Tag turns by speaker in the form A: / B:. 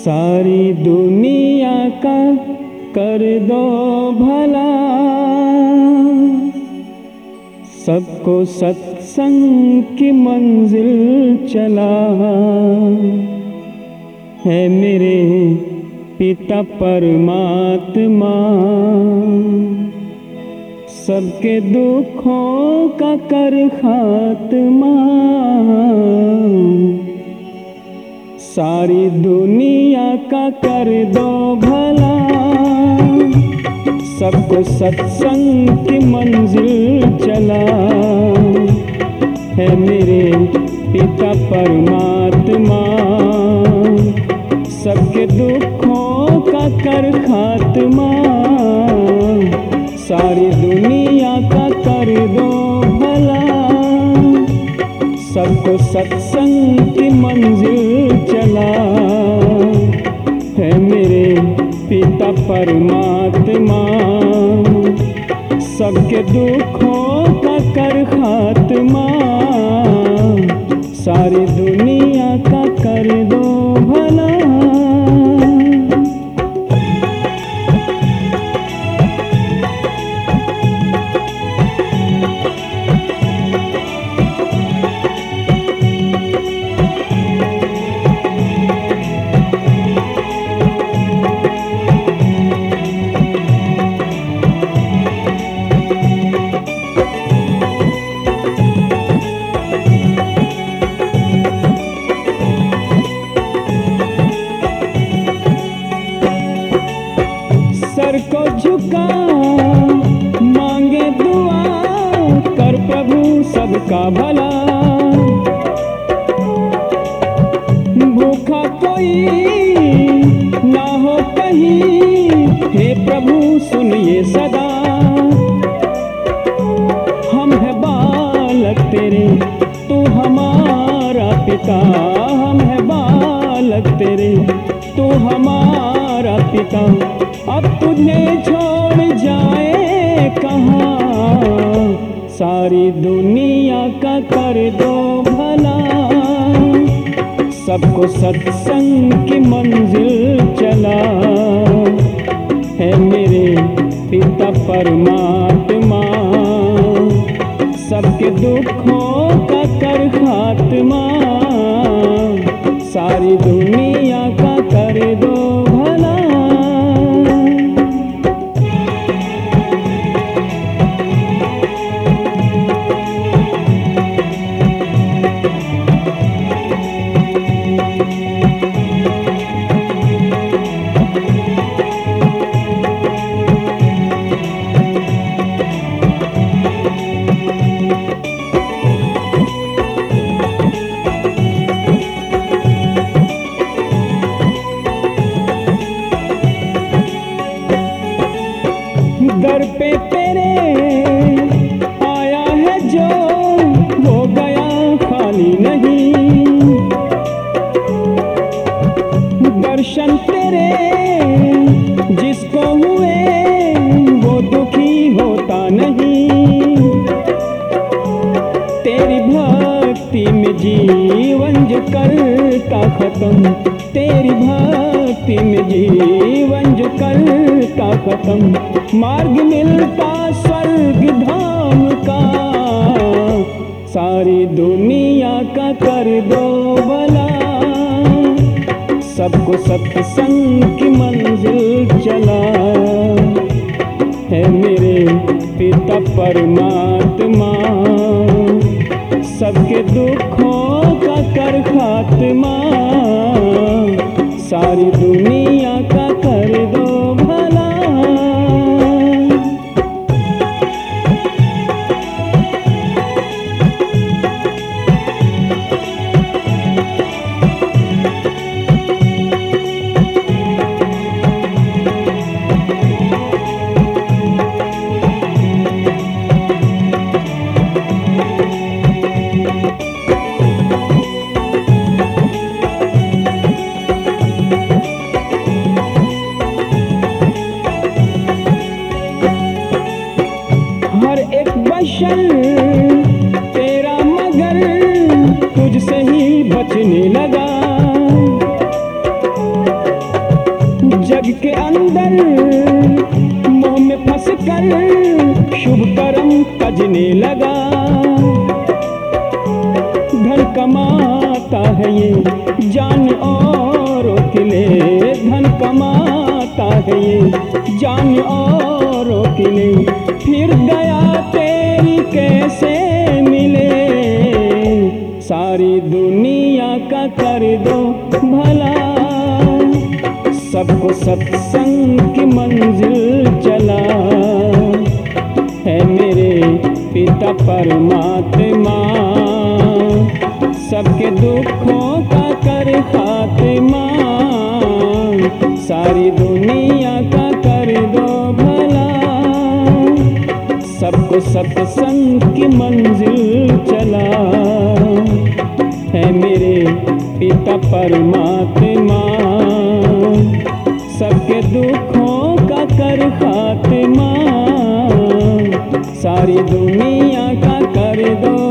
A: सारी दुनिया का कर दो भला। सबको सत्संग की मंजिल चला। है मेरे पिता परमात्मा। सबके दुखों का कर खात्मा। सारी दुनिया का कर दो भला। सबको सत्संग की मंजिल चला। है मेरे पिता परमात्मा। सबके दुखों का कर खात्मा। सारी दुनिया का कर दो भला। सबको सत्संग की मंजिल परमात्मा सबके दुखों का सबका भला। भूखा कोई ना हो कहीं। हे प्रभु, सुनिए सदा। हम है बालक तेरे, तू हमारा पिता। हम है बालक तेरे, तू हमारा पिता। अब तुझे छोड़ सारी दुनिया का कर दो भला। सबको सत्संग की मंजिल चला। है मेरे पिता परमात्मा। सबके दुखों का कर खात्मा सारी दुनिया तेरी भक्ति में जीवन जो करता खत्म। तेरी भक्ति में जीवन जो करता खत्म। मार्ग मिलता स्वर्ग धाम का। सारी दुनिया का कर दो भला। सबको सत्संग की मंजिल चला। है मेरे पिता परमात्मा दुखों का कर खात्मा। सारी दुनिया बशर तेरा मगर तुझसे ही बचने लगा। जग के अंदर मोह में फंस कर शुभ कर्म तजने लगा। धन कमाता है ये जान और के लिए। धन कमाता है ये जान और के लिए। फिर दया तेरी कैसे मिले? सारी दुनिया का कर दो भला। सबको सत्संग की मंजिल चला। है मेरे पिता परमात्मा। सबके दुखों का कर खात्मा। सारी दुनिया का सबको सत्संग की मंजिल चला। है मेरे पिता परमात्मा। सबके दुखों का कर खात्मा। सारी दुनिया का कर दो।